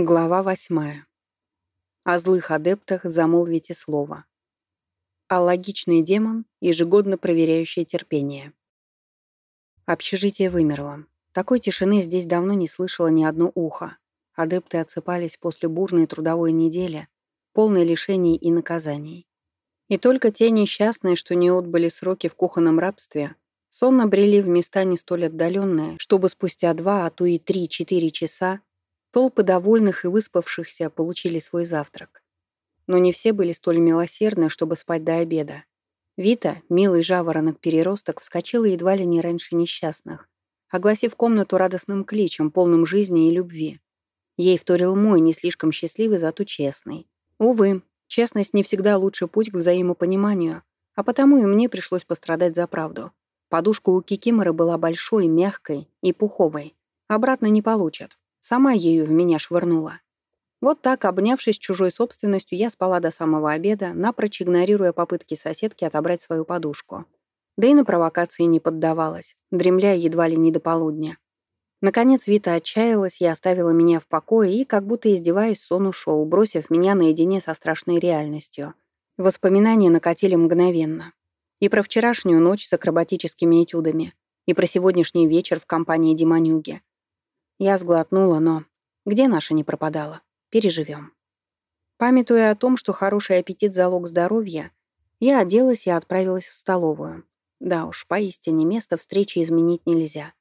Глава восьмая. О злых адептах замолвите слово. А логичный демон, ежегодно проверяющий терпение. Общежитие вымерло. Такой тишины здесь давно не слышало ни одно ухо. Адепты отсыпались после бурной трудовой недели, полной лишений и наказаний. И только те несчастные, что не отбыли сроки в кухонном рабстве, сонно брели в места не столь отдаленные, чтобы спустя два, а то и три-четыре часа Толпы довольных и выспавшихся получили свой завтрак. Но не все были столь милосердны, чтобы спать до обеда. Вита, милый жаворонок-переросток, вскочила едва ли не раньше несчастных, огласив комнату радостным кличем, полным жизни и любви. Ей вторил мой, не слишком счастливый, зато честный. Увы, честность не всегда лучший путь к взаимопониманию, а потому и мне пришлось пострадать за правду. Подушка у Кикиморы была большой, мягкой и пуховой. Обратно не получат. Сама ею в меня швырнула. Вот так, обнявшись чужой собственностью, я спала до самого обеда, напрочь игнорируя попытки соседки отобрать свою подушку. Да и на провокации не поддавалась, дремля едва ли не до полудня. Наконец Вита отчаялась и оставила меня в покое и, как будто издеваясь, сон ушел, бросив меня наедине со страшной реальностью. Воспоминания накатили мгновенно. И про вчерашнюю ночь с акробатическими этюдами, и про сегодняшний вечер в компании Демонюги, я сглотнула, но где наша не пропадала? Переживем. Памятуя о том, что хороший аппетит — залог здоровья, я оделась и отправилась в столовую. Да уж, поистине место встречи изменить нельзя.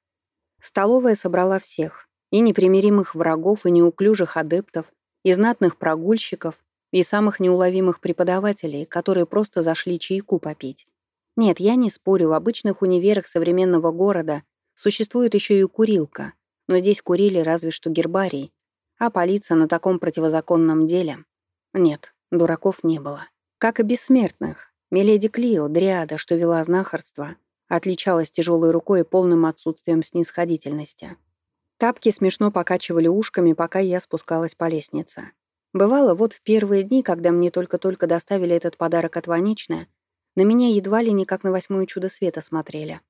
Столовая собрала всех. И непримиримых врагов, и неуклюжих адептов, и знатных прогульщиков, и самых неуловимых преподавателей, которые просто зашли чайку попить. Нет, я не спорю, в обычных универах современного города существует еще и курилка, но здесь курили разве что гербарий, а полиция на таком противозаконном деле... Нет, дураков не было. Как и бессмертных. Миледи Клио, дриада, что вела знахарство, отличалась тяжелой рукой и полным отсутствием снисходительности. Тапки смешно покачивали ушками, пока я спускалась по лестнице. Бывало, вот в первые дни, когда мне только-только доставили этот подарок от Ваничны, на меня едва ли не как на восьмое чудо света смотрели.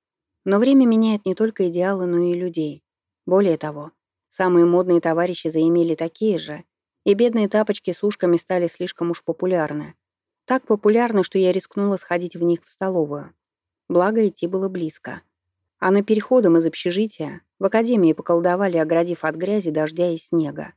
Но время меняет не только идеалы, но и людей. Более того, самые модные товарищи заимели такие же, и бедные тапочки с ушками стали слишком уж популярны. Так популярны, что я рискнула сходить в них в столовую. Благо, идти было близко. А на переходом из общежития в академии поколдовали, оградив от грязи, дождя и снега.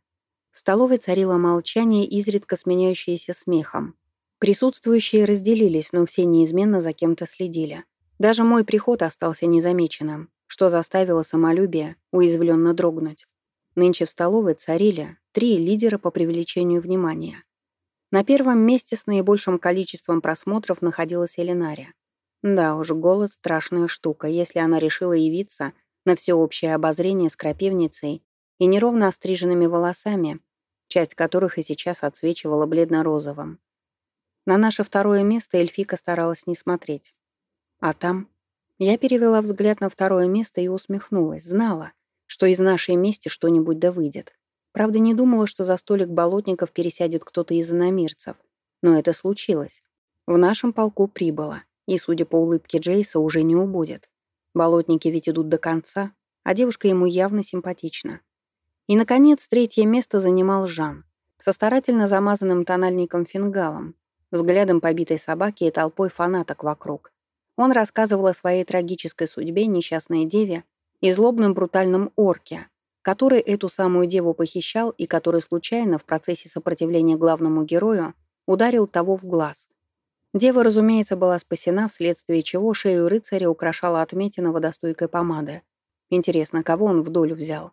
В столовой царило молчание, изредка сменяющееся смехом. Присутствующие разделились, но все неизменно за кем-то следили. Даже мой приход остался незамеченным что заставило самолюбие уязвленно дрогнуть. Нынче в столовой царили три лидера по привлечению внимания. На первом месте с наибольшим количеством просмотров находилась Элинария. Да уж, голос — страшная штука, если она решила явиться на всеобщее обозрение с крапивницей и неровно остриженными волосами, часть которых и сейчас отсвечивала бледно-розовым. На наше второе место Эльфика старалась не смотреть. А там я перевела взгляд на второе место и усмехнулась. Знала, что из нашей мести что-нибудь да выйдет. Правда, не думала, что за столик болотников пересядет кто-то из иномирцев. Но это случилось. В нашем полку прибыло. И, судя по улыбке Джейса, уже не убудет. Болотники ведь идут до конца, а девушка ему явно симпатична. И, наконец, третье место занимал Жан. Со старательно замазанным тональником фингалом, взглядом побитой собаки и толпой фанаток вокруг. Он рассказывал о своей трагической судьбе несчастной деве и злобном брутальном орке, который эту самую деву похищал и который случайно в процессе сопротивления главному герою ударил того в глаз. Дева, разумеется, была спасена, вследствие чего шею рыцаря украшала отметина водостойкой помады. Интересно, кого он в долю взял?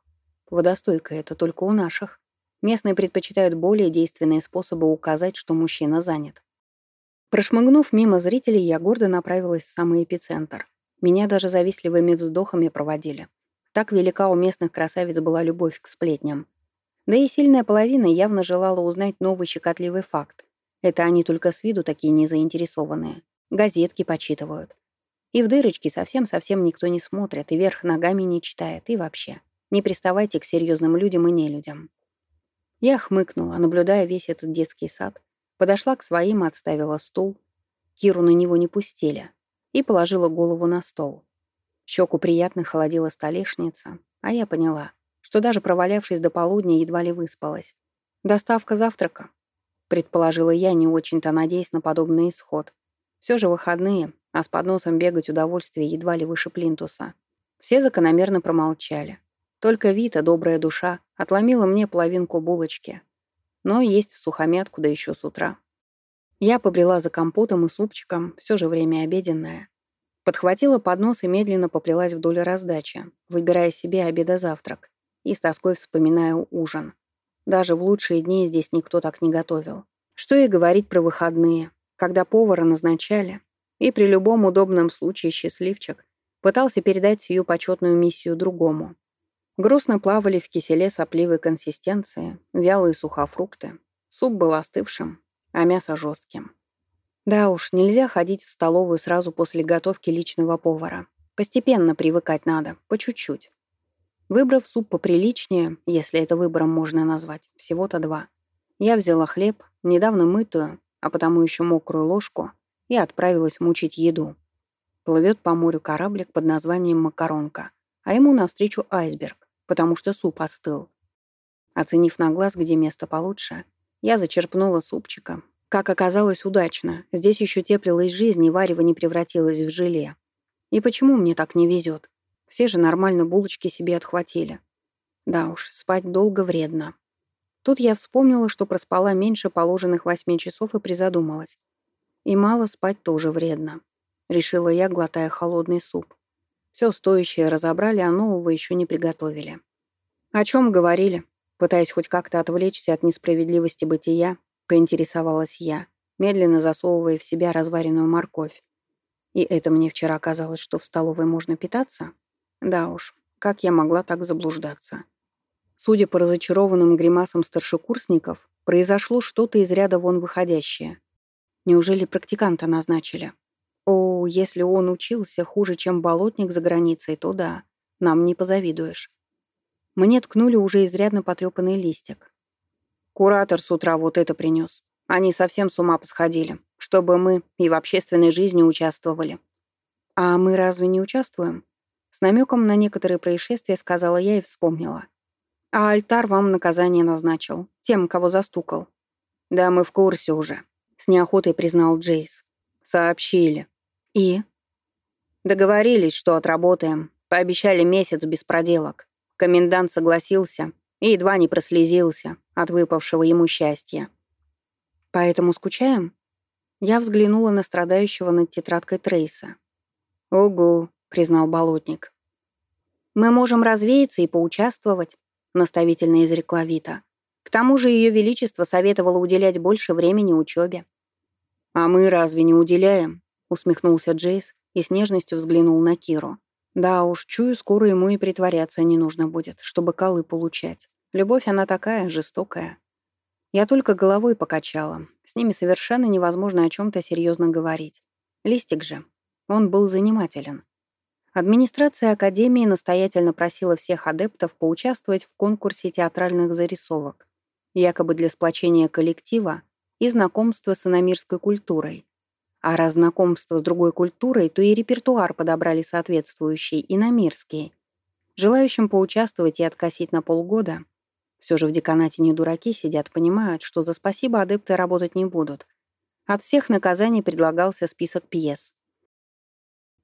Водостойка — это только у наших. Местные предпочитают более действенные способы указать, что мужчина занят. Прошмыгнув мимо зрителей, я гордо направилась в самый эпицентр. Меня даже завистливыми вздохами проводили. Так велика у местных красавиц была любовь к сплетням. Да и сильная половина явно желала узнать новый щекотливый факт. Это они только с виду такие незаинтересованные. Газетки почитывают. И в дырочки совсем-совсем никто не смотрит, и вверх ногами не читает, и вообще. Не приставайте к серьезным людям и нелюдям. Я хмыкнула, наблюдая весь этот детский сад, Подошла к своим, отставила стул. Киру на него не пустили. И положила голову на стол. Щеку приятно холодила столешница, а я поняла, что даже провалявшись до полудня, едва ли выспалась. «Доставка завтрака», — предположила я, не очень-то надеясь на подобный исход. Все же выходные, а с подносом бегать удовольствие едва ли выше плинтуса. Все закономерно промолчали. Только Вита, добрая душа, отломила мне половинку булочки. Но есть в сухомятку, да еще с утра. Я побрела за компотом и супчиком, все же время обеденное. Подхватила поднос и медленно поплелась вдоль раздачи, выбирая себе обеда-завтрак и с тоской вспоминая ужин. Даже в лучшие дни здесь никто так не готовил. Что и говорить про выходные, когда повара назначали, и при любом удобном случае счастливчик пытался передать сию почетную миссию другому. Грустно плавали в киселе сопливой консистенции, вялые сухофрукты. Суп был остывшим, а мясо жестким. Да уж, нельзя ходить в столовую сразу после готовки личного повара. Постепенно привыкать надо, по чуть-чуть. Выбрав суп поприличнее, если это выбором можно назвать, всего-то два, я взяла хлеб, недавно мытую, а потому еще мокрую ложку, и отправилась мучить еду. Плывет по морю кораблик под названием «Макаронка», а ему навстречу айсберг, потому что суп остыл. Оценив на глаз, где место получше, я зачерпнула супчика. Как оказалось, удачно. Здесь еще теплилась жизнь, и варево не превратилось в желе. И почему мне так не везет? Все же нормально булочки себе отхватили. Да уж, спать долго вредно. Тут я вспомнила, что проспала меньше положенных восьми часов и призадумалась. И мало спать тоже вредно. Решила я, глотая холодный суп. Все стоящее разобрали, а нового еще не приготовили. О чем говорили? Пытаясь хоть как-то отвлечься от несправедливости бытия, поинтересовалась я, медленно засовывая в себя разваренную морковь. И это мне вчера казалось, что в столовой можно питаться? Да уж, как я могла так заблуждаться? Судя по разочарованным гримасам старшекурсников, произошло что-то из ряда вон выходящее. Неужели практиканта назначили? О, если он учился хуже, чем болотник за границей, то да, нам не позавидуешь. Мне ткнули уже изрядно потрепанный листик. Куратор с утра вот это принес. Они совсем с ума посходили, чтобы мы и в общественной жизни участвовали. А мы разве не участвуем? С намеком на некоторые происшествия сказала я и вспомнила. А альтар вам наказание назначил. Тем, кого застукал. Да, мы в курсе уже. С неохотой признал Джейс. Сообщили. И? Договорились, что отработаем. Пообещали месяц без проделок. Комендант согласился и едва не прослезился от выпавшего ему счастья. Поэтому скучаем? Я взглянула на страдающего над тетрадкой Трейса. «Угу», — признал болотник. «Мы можем развеяться и поучаствовать», — наставительно изрекла Вита. «К тому же Ее Величество советовало уделять больше времени учебе». «А мы разве не уделяем?» — усмехнулся Джейс и с нежностью взглянул на Киру. «Да уж, чую, скоро ему и притворяться не нужно будет, чтобы колы получать. Любовь она такая, жестокая». Я только головой покачала. С ними совершенно невозможно о чем-то серьезно говорить. Листик же. Он был занимателен. Администрация Академии настоятельно просила всех адептов поучаствовать в конкурсе театральных зарисовок, якобы для сплочения коллектива и знакомства с иномирской культурой. А раз знакомство с другой культурой, то и репертуар подобрали соответствующий, иномирский. Желающим поучаствовать и откосить на полгода, все же в деканате не дураки сидят, понимают, что за спасибо адепты работать не будут. От всех наказаний предлагался список пьес.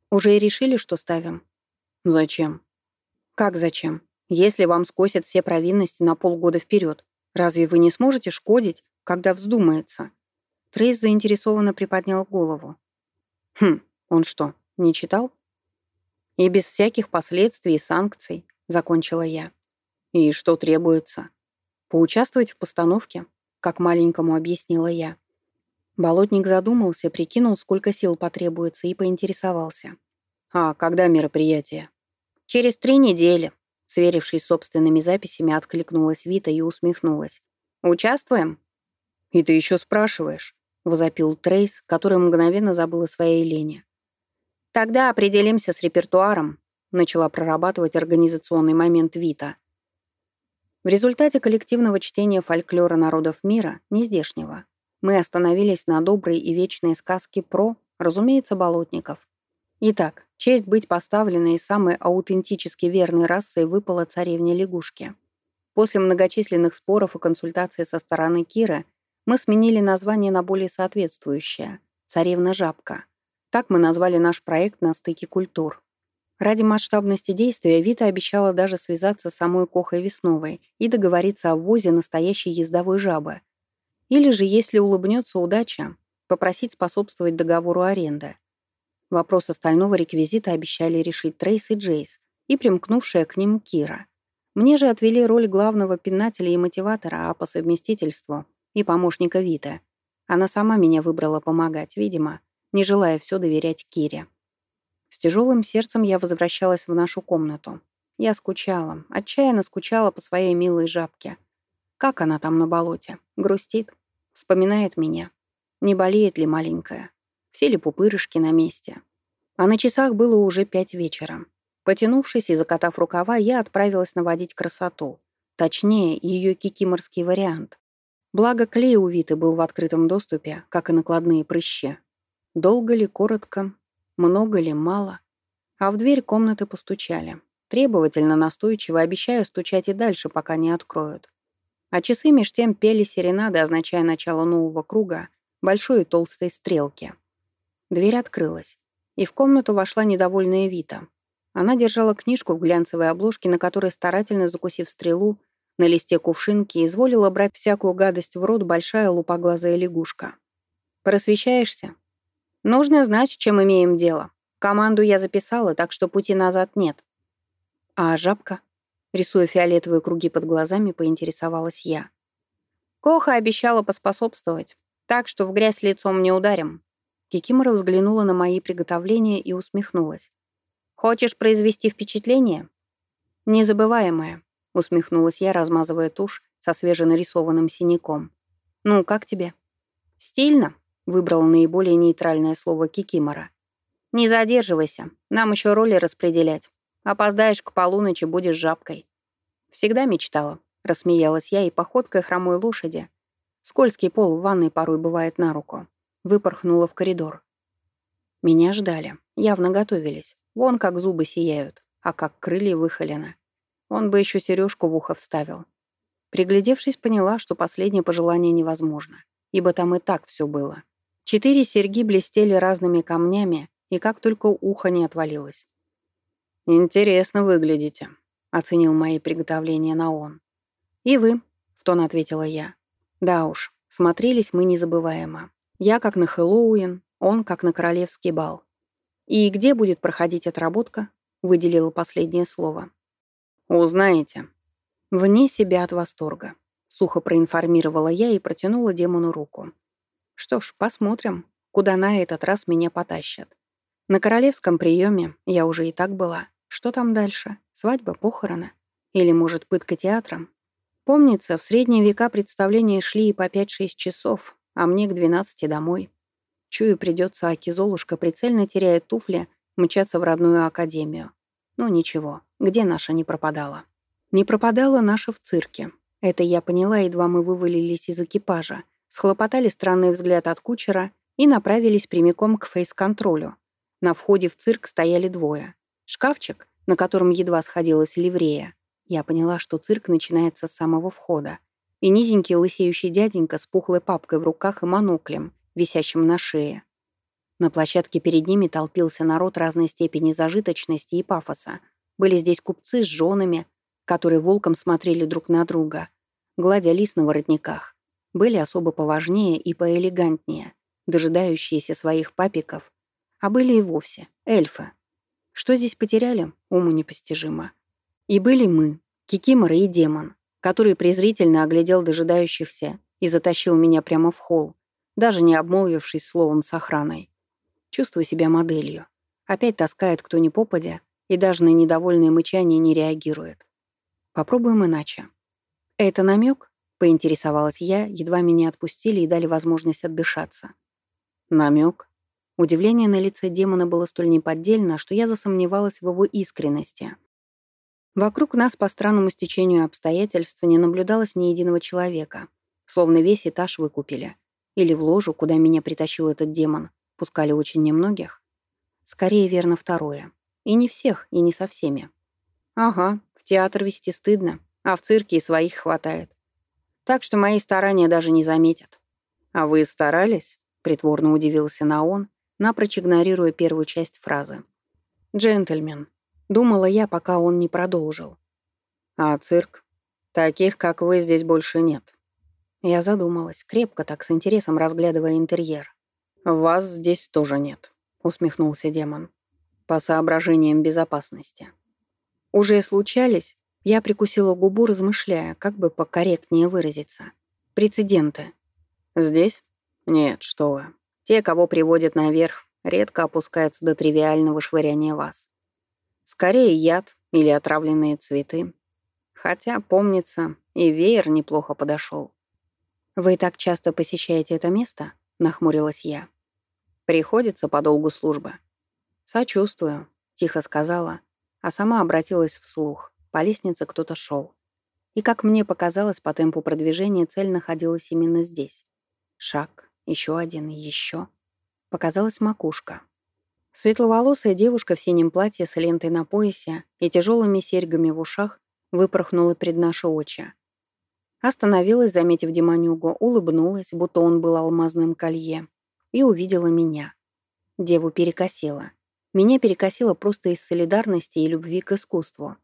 Уже и решили, что ставим? Зачем? Как зачем? Если вам скосят все провинности на полгода вперед, разве вы не сможете шкодить, когда вздумается? Трейс заинтересованно приподнял голову. Хм, он что, не читал? И без всяких последствий и санкций, закончила я. И что требуется? Поучаствовать в постановке, как маленькому объяснила я. Болотник задумался, прикинул, сколько сил потребуется, и поинтересовался. «А когда мероприятие?» «Через три недели», — сверившись собственными записями, откликнулась Вита и усмехнулась. «Участвуем?» «И ты еще спрашиваешь?» — возопил Трейс, который мгновенно забыл о своей лени. «Тогда определимся с репертуаром», — начала прорабатывать организационный момент Вита. В результате коллективного чтения фольклора народов мира, нездешнего, мы остановились на доброй и вечной сказке про, разумеется, болотников. Итак, честь быть поставленной самой аутентически верной расой выпала царевне лягушке. После многочисленных споров и консультаций со стороны Киры мы сменили название на более соответствующее — «Царевна-жабка». Так мы назвали наш проект на стыке культур. Ради масштабности действия Вита обещала даже связаться с самой Кохой Весновой и договориться о ввозе настоящей ездовой жабы. Или же, если улыбнется удача, попросить способствовать договору аренды. Вопрос остального реквизита обещали решить Трейс и Джейс и примкнувшая к ним Кира. Мне же отвели роль главного пинателя и мотиватора, а по совместительству и помощника Вита. Она сама меня выбрала помогать, видимо, не желая все доверять Кире. С тяжелым сердцем я возвращалась в нашу комнату. Я скучала, отчаянно скучала по своей милой жабке. Как она там на болоте? Грустит? Вспоминает меня? Не болеет ли маленькая? Все ли пупырышки на месте? А на часах было уже пять вечера. Потянувшись и закатав рукава, я отправилась наводить красоту. Точнее, ее кикиморский вариант. Благо, клей у Виты был в открытом доступе, как и накладные прыщи. Долго ли, коротко, много ли, мало. А в дверь комнаты постучали. Требовательно, настойчиво, обещаю стучать и дальше, пока не откроют. А часы меж тем пели серенады, означая начало нового круга, большой и толстой стрелки. Дверь открылась, и в комнату вошла недовольная Вита. Она держала книжку в глянцевой обложке, на которой, старательно закусив стрелу, на листе кувшинки изволила брать всякую гадость в рот большая лупоглазая лягушка. «Просвещаешься?» «Нужно знать, чем имеем дело. Команду я записала, так что пути назад нет». «А жабка?» Рисуя фиолетовые круги под глазами, поинтересовалась я. Коха обещала поспособствовать, так что в грязь лицом не ударим. Кикимора взглянула на мои приготовления и усмехнулась. Хочешь произвести впечатление? Незабываемое, усмехнулась я, размазывая тушь со свеженарисованным синяком. Ну, как тебе? Стильно, выбрал наиболее нейтральное слово Кикимора. Не задерживайся, нам еще роли распределять. Опоздаешь к полуночи, будешь жабкой. Всегда мечтала, рассмеялась я и походкой хромой лошади. Скользкий пол в ванной порой бывает на руку. Выпорхнула в коридор. Меня ждали, явно готовились. Вон как зубы сияют, а как крылья выхолены. Он бы еще сережку в ухо вставил. Приглядевшись, поняла, что последнее пожелание невозможно, ибо там и так все было. Четыре серьги блестели разными камнями, и как только ухо не отвалилось. «Интересно выглядите», — оценил мои приготовления на он. «И вы», — в тон ответила я. «Да уж, смотрелись мы незабываемо. Я как на Хэллоуин, он как на королевский бал. «И где будет проходить отработка?» — выделила последнее слово. «Узнаете». Вне себя от восторга. Сухо проинформировала я и протянула демону руку. Что ж, посмотрим, куда на этот раз меня потащат. На королевском приеме я уже и так была. Что там дальше? Свадьба, похороны? Или, может, пытка театром? Помнится, в средние века представления шли и по 5-6 часов, а мне к 12 домой. Чую, придется Аки Золушка, прицельно теряя туфли, мчаться в родную академию. Ну ничего, где наша не пропадала? Не пропадала наша в цирке. Это я поняла, едва мы вывалились из экипажа, схлопотали странный взгляд от кучера и направились прямиком к фейс-контролю. На входе в цирк стояли двое. Шкафчик, на котором едва сходилась ливрея. Я поняла, что цирк начинается с самого входа. И низенький лысеющий дяденька с пухлой папкой в руках и моноклем, висящим на шее. На площадке перед ними толпился народ разной степени зажиточности и пафоса. Были здесь купцы с женами, которые волком смотрели друг на друга, гладя лис на воротниках. Были особо поважнее и поэлегантнее, дожидающиеся своих папиков, а были и вовсе эльфы. Что здесь потеряли, уму непостижимо. И были мы, Кикимора и демон, который презрительно оглядел дожидающихся и затащил меня прямо в холл, даже не обмолвившись словом с охраной. Чувствую себя моделью. Опять таскает кто ни попадя, и даже на недовольное мычание не реагирует. Попробуем иначе. «Это намек?» — поинтересовалась я, едва меня отпустили и дали возможность отдышаться. «Намек?» Удивление на лице демона было столь неподдельно, что я засомневалась в его искренности. Вокруг нас по странному стечению обстоятельств не наблюдалось ни единого человека, словно весь этаж выкупили. Или в ложу, куда меня притащил этот демон, пускали очень немногих. Скорее, верно, второе. И не всех, и не со всеми. Ага, в театр вести стыдно. А в цирке и своих хватает. Так что мои старания даже не заметят. А вы старались? Притворно удивился Наон, напрочь игнорируя первую часть фразы. «Джентльмен», — думала я, пока он не продолжил. «А цирк? Таких, как вы, здесь больше нет». Я задумалась, крепко так, с интересом разглядывая интерьер. «Вас здесь тоже нет», — усмехнулся демон. «По соображениям безопасности». Уже случались, я прикусила губу, размышляя, как бы покорректнее выразиться. «Прецеденты». «Здесь?» «Нет, что вы. Те, кого приводят наверх, редко опускаются до тривиального швыряния вас. Скорее яд или отравленные цветы. Хотя, помнится, и веер неплохо подошел. «Вы так часто посещаете это место?» — нахмурилась я. «Приходится по долгу службы». «Сочувствую», — тихо сказала, а сама обратилась вслух. По лестнице кто-то шел. И, как мне показалось, по темпу продвижения цель находилась именно здесь. Шаг, еще один, еще. Показалась макушка. Светловолосая девушка в синем платье с лентой на поясе и тяжелыми серьгами в ушах выпорхнула пред наши очи. Остановилась, заметив Демонюгу, улыбнулась, будто он был алмазным колье, и увидела меня. Деву перекосила. Меня перекосило просто из солидарности и любви к искусству.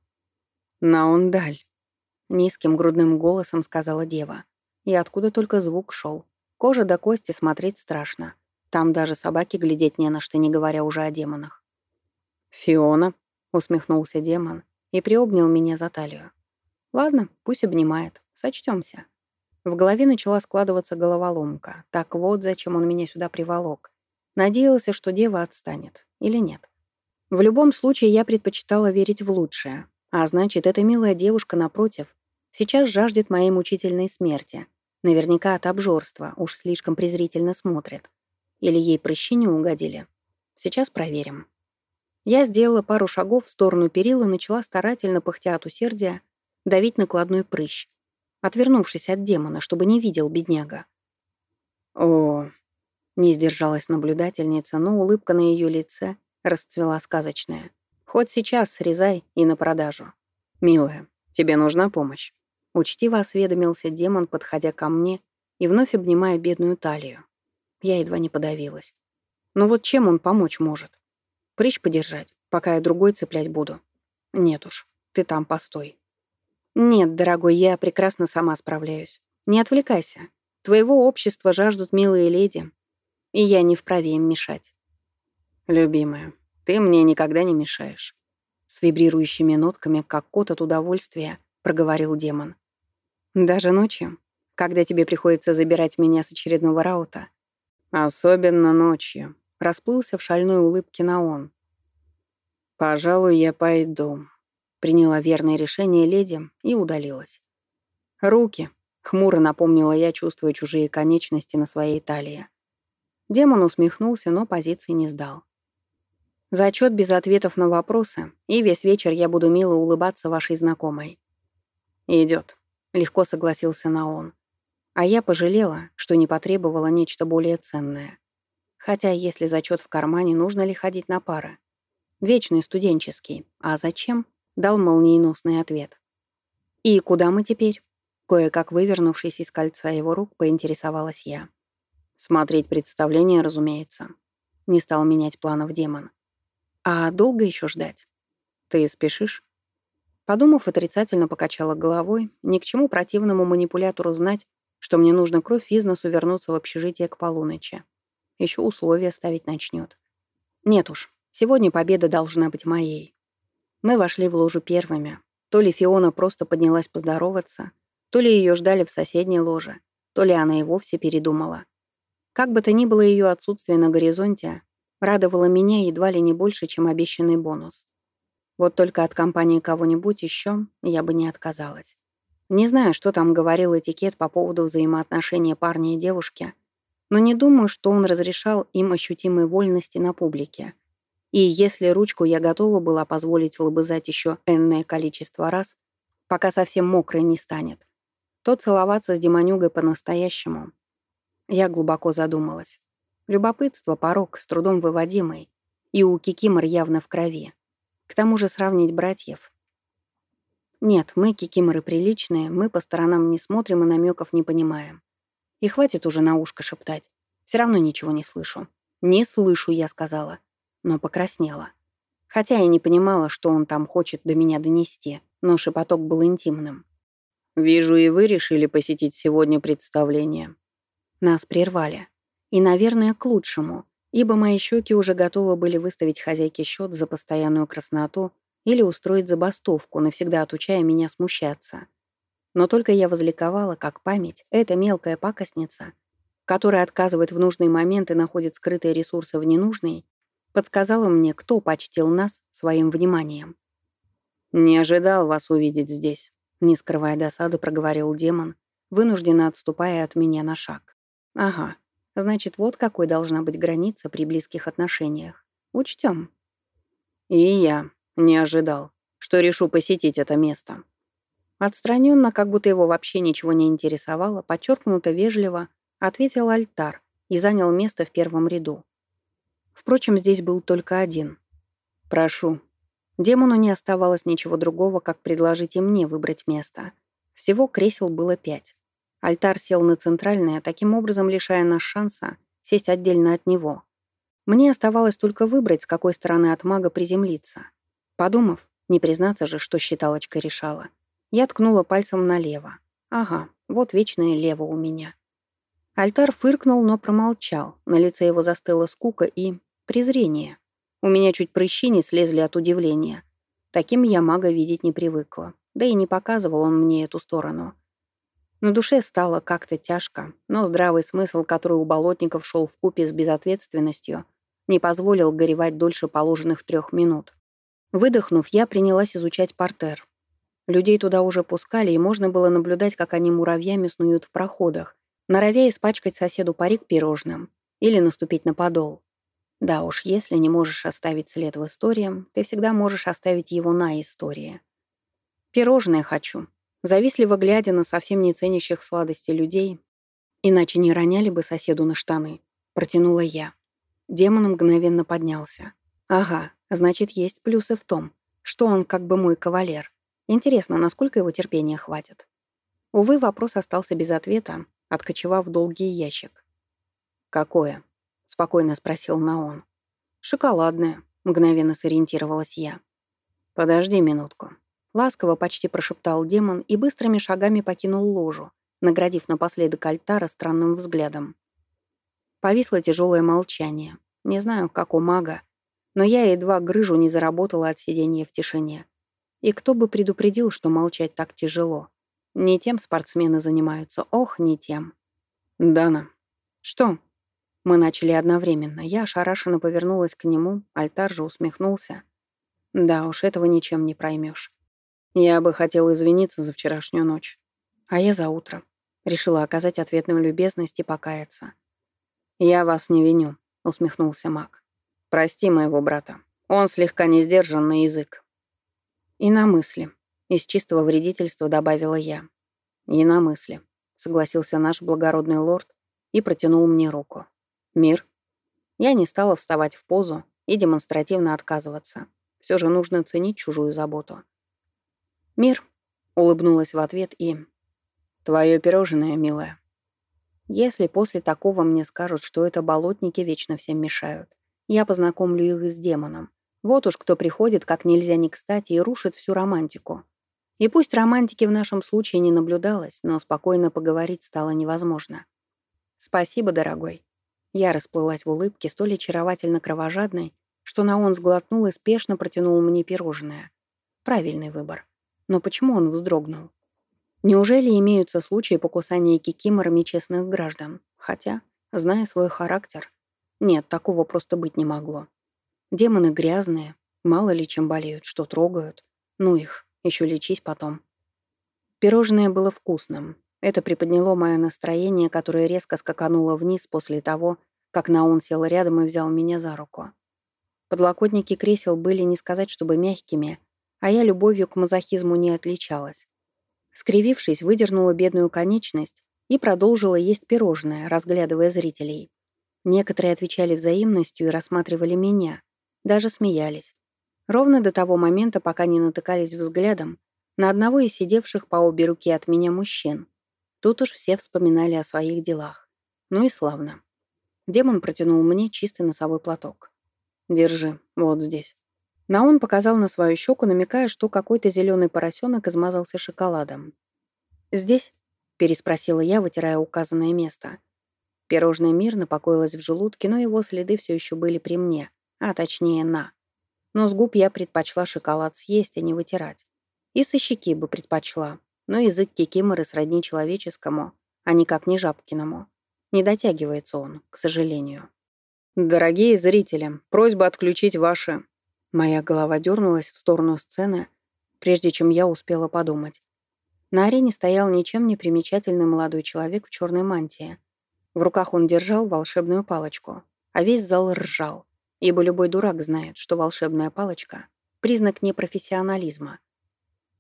«Наундаль», — низким грудным голосом сказала дева. И откуда только звук шел. Кожа до кости смотреть страшно. Там даже собаки глядеть не на что, не говоря уже о демонах. «Фиона», — усмехнулся демон и приобнял меня за талию. «Ладно, пусть обнимает. Сочтёмся». В голове начала складываться головоломка. Так вот, зачем он меня сюда приволок. Надеялся, что дева отстанет. Или нет. В любом случае, я предпочитала верить в лучшее. А значит, эта милая девушка, напротив, сейчас жаждет моей мучительной смерти — Наверняка от обжорства, уж слишком презрительно смотрит. Или ей прыщи не угодили. Сейчас проверим. Я сделала пару шагов в сторону перил и начала старательно, пыхтя от усердия, давить накладной прыщ, отвернувшись от демона, чтобы не видел бедняга. О, не сдержалась наблюдательница, но улыбка на ее лице расцвела сказочная. Хоть сейчас срезай и на продажу. Милая, тебе нужна помощь. Учтиво осведомился демон, подходя ко мне и вновь обнимая бедную талию. Я едва не подавилась. Но вот чем он помочь может? Прыщ подержать, пока я другой цеплять буду? Нет уж, ты там постой. Нет, дорогой, я прекрасно сама справляюсь. Не отвлекайся. Твоего общества жаждут милые леди, и я не вправе им мешать. Любимая, ты мне никогда не мешаешь. С вибрирующими нотками, как кот от удовольствия, проговорил демон. Даже ночью, когда тебе приходится забирать меня с очередного раута. Особенно ночью. Расплылся в шальной улыбке на он. «Пожалуй, я пойду», — приняла верное решение леди и удалилась. «Руки», — хмуро напомнила я, чувствуя чужие конечности на своей талии. Демон усмехнулся, но позиции не сдал. Зачет без ответов на вопросы, и весь вечер я буду мило улыбаться вашей знакомой. Идет. Легко согласился Наон. А я пожалела, что не потребовала нечто более ценное. Хотя, если зачет в кармане, нужно ли ходить на пары? Вечный студенческий. А зачем? Дал молниеносный ответ. «И куда мы теперь?» Кое-как вывернувшись из кольца его рук, поинтересовалась я. Смотреть представление, разумеется. Не стал менять планов демон. А долго еще ждать? Ты спешишь? Подумав, отрицательно покачала головой, ни к чему противному манипулятору знать, что мне нужно кровь из носу вернуться в общежитие к полуночи. Еще условия ставить начнет. Нет уж, сегодня победа должна быть моей. Мы вошли в ложу первыми. То ли Фиона просто поднялась поздороваться, то ли ее ждали в соседней ложе, то ли она и вовсе передумала. Как бы то ни было ее отсутствие на горизонте, радовало меня едва ли не больше, чем обещанный бонус. Вот только от компании кого-нибудь еще я бы не отказалась. Не знаю, что там говорил этикет по поводу взаимоотношения парня и девушки, но не думаю, что он разрешал им ощутимые вольности на публике. И если ручку я готова была позволить лобызать еще энное количество раз, пока совсем мокрой не станет, то целоваться с демонюгой по-настоящему. Я глубоко задумалась. Любопытство — порог, с трудом выводимый, и у Кикимор явно в крови. К тому же сравнить братьев. Нет, мы, кикиморы приличные, мы по сторонам не смотрим и намеков не понимаем. И хватит уже на ушко шептать. Все равно ничего не слышу. «Не слышу», я сказала, но покраснела. Хотя я не понимала, что он там хочет до меня донести, но шепоток был интимным. «Вижу, и вы решили посетить сегодня представление». Нас прервали. И, наверное, к лучшему, ибо мои щеки уже готовы были выставить хозяйке счет за постоянную красноту или устроить забастовку, навсегда отучая меня смущаться. Но только я возликовала, как память, эта мелкая пакостница, которая отказывает в нужный момент и находит скрытые ресурсы в ненужный, подсказала мне, кто почтил нас своим вниманием. «Не ожидал вас увидеть здесь», — не скрывая досады, проговорил демон, вынужденно отступая от меня на шаг. «Ага, значит, вот какой должна быть граница при близких отношениях. Учтем». «И я не ожидал, что решу посетить это место». Отстраненно, как будто его вообще ничего не интересовало, подчеркнуто вежливо, ответил альтар и занял место в первом ряду. Впрочем, здесь был только один. «Прошу». Демону не оставалось ничего другого, как предложить и мне выбрать место. Всего кресел было пять. Альтар сел на центральное, таким образом лишая нас шанса сесть отдельно от него. Мне оставалось только выбрать, с какой стороны от мага приземлиться. Подумав, не признаться же, что считалочка решала, я ткнула пальцем налево. Ага, вот вечное лево у меня. Альтар фыркнул, но промолчал. На лице его застыла скука и презрение. У меня чуть прыщи не слезли от удивления. Таким я мага видеть не привыкла. Да и не показывал он мне эту сторону. На душе стало как-то тяжко, но здравый смысл, который у болотников шел в купе с безответственностью, не позволил горевать дольше положенных трех минут. Выдохнув, я принялась изучать портер. Людей туда уже пускали, и можно было наблюдать, как они муравьями снуют в проходах, норовя испачкать соседу парик пирожным или наступить на подол. Да уж, если не можешь оставить след в истории, ты всегда можешь оставить его на истории. Пирожное хочу. Завистливо глядя на совсем не ценящих сладости людей, иначе не роняли бы соседу на штаны, протянула я. Демон мгновенно поднялся. Ага, значит, есть плюсы в том, что он как бы мой кавалер. Интересно, насколько его терпения хватит. Увы, вопрос остался без ответа, откочевав в долгий ящик. «Какое?» — спокойно спросил Наон. «Шоколадное», — мгновенно сориентировалась я. «Подожди минутку». Ласково почти прошептал демон и быстрыми шагами покинул ложу, наградив напоследок альтара странным взглядом. Повисло тяжелое молчание. Не знаю, как у мага, но я едва грыжу не заработала от сидения в тишине. И кто бы предупредил, что молчать так тяжело. Не тем спортсмены занимаются, ох, не тем. Дана. Что? Мы начали одновременно. Я ошарашенно повернулась к нему, альтар же усмехнулся. Да уж, этого ничем не проймешь. Я бы хотел извиниться за вчерашнюю ночь. А я за утро. Решила оказать ответную любезность и покаяться. «Я вас не виню», — усмехнулся маг. «Прости моего брата. Он слегка не сдержан на язык». «И на мысли», из чистого вредительства добавила я. «И на мысли», — согласился наш благородный лорд и протянул мне руку. «Мир». Я не стала вставать в позу и демонстративно отказываться. Все же нужно ценить чужую заботу. «Мир», — улыбнулась в ответ и... «Твое пирожное, милая». Если после такого мне скажут, что это болотники вечно всем мешают, я познакомлю их с демоном. Вот уж кто приходит как нельзя не кстати и рушит всю романтику. И пусть романтики в нашем случае не наблюдалось, но спокойно поговорить стало невозможно. «Спасибо, дорогой». Я расплылась в улыбке, столь очаровательно кровожадной, что Наон сглотнул и спешно протянул мне пирожное. Правильный выбор. Но почему он вздрогнул? Неужели имеются случаи покусания кикиморами честных граждан? Хотя, зная свой характер, нет, такого просто быть не могло. Демоны грязные, мало ли чем болеют, что трогают. Ну их. Еще лечись потом. Пирожное было вкусным. Это приподняло мое настроение, которое резко скакануло вниз после того, как Наун сел рядом и взял меня за руку. Подлокотники кресел были не сказать, чтобы мягкими, а я любовью к мазохизму не отличалась. Скривившись, выдернула бедную конечность и продолжила есть пирожное, разглядывая зрителей. Некоторые отвечали взаимностью и рассматривали меня, даже смеялись. Ровно до того момента, пока не натыкались взглядом на одного из сидевших по обе руки от меня мужчин. Тут уж все вспоминали о своих делах. Ну и славно. Демон протянул мне чистый носовой платок. «Держи, вот здесь». Наон показал на свою щеку, намекая, что какой-то зеленый поросенок измазался шоколадом. «Здесь?» — переспросила я, вытирая указанное место. Пирожное мирно покоилось в желудке, но его следы все еще были при мне, а точнее на. Но с губ я предпочла шоколад съесть, а не вытирать. И со щеки бы предпочла, но язык кикиморы сродни человеческому, а никак не жабкиному. Не дотягивается он, к сожалению. «Дорогие зрители, просьба отключить ваши Моя голова дернулась в сторону сцены, прежде чем я успела подумать. На арене стоял ничем не примечательный молодой человек в черной мантии. В руках он держал волшебную палочку, а весь зал ржал, ибо любой дурак знает, что волшебная палочка — признак непрофессионализма.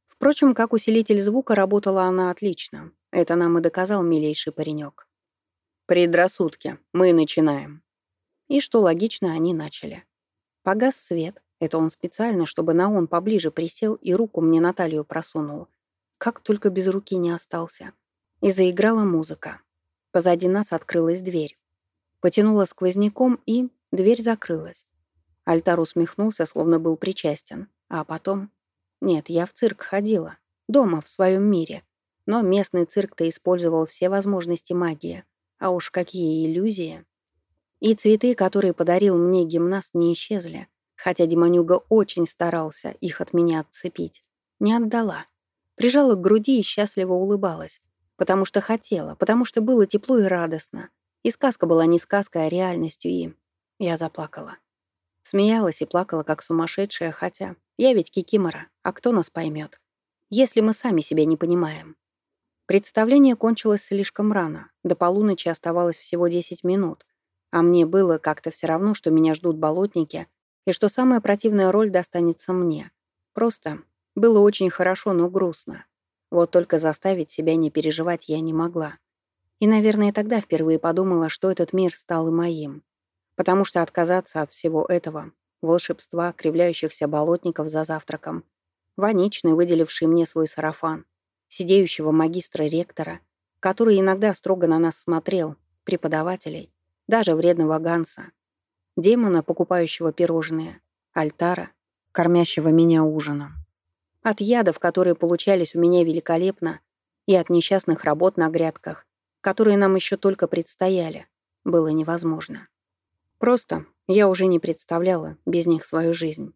Впрочем, как усилитель звука работала она отлично. Это нам и доказал милейший паренек. «Предрассудки. Мы начинаем». И что логично, они начали. Погас свет, это он специально, чтобы на он поближе присел и руку мне на талию просунул. Как только без руки не остался. И заиграла музыка. Позади нас открылась дверь. Потянула сквозняком, и дверь закрылась. Альтар усмехнулся, словно был причастен. А потом... Нет, я в цирк ходила. Дома, в своем мире. Но местный цирк-то использовал все возможности магии. А уж какие иллюзии. И цветы, которые подарил мне гимнаст, не исчезли хотя Демонюга очень старался их от меня отцепить. Не отдала. Прижала к груди и счастливо улыбалась. Потому что хотела, потому что было тепло и радостно. И сказка была не сказкой, а реальностью и... Я заплакала. Смеялась и плакала, как сумасшедшая, хотя я ведь кикимора, а кто нас поймет? Если мы сами себя не понимаем. Представление кончилось слишком рано. До полуночи оставалось всего 10 минут. А мне было как-то все равно, что меня ждут болотники — и что самая противная роль достанется мне. Просто было очень хорошо, но грустно. Вот только заставить себя не переживать я не могла. И, наверное, тогда впервые подумала, что этот мир стал и моим. Потому что отказаться от всего этого, волшебства, кривляющихся болотников за завтраком, Ваничный, выделивший мне свой сарафан, сидеющего магистра-ректора, который иногда строго на нас смотрел, преподавателей, даже вредного Ганса, демона, покупающего пирожные, альтара, кормящего меня ужином. От ядов, которые получались у меня великолепно, и от несчастных работ на грядках, которые нам еще только предстояли, было невозможно. Просто я уже не представляла без них свою жизнь.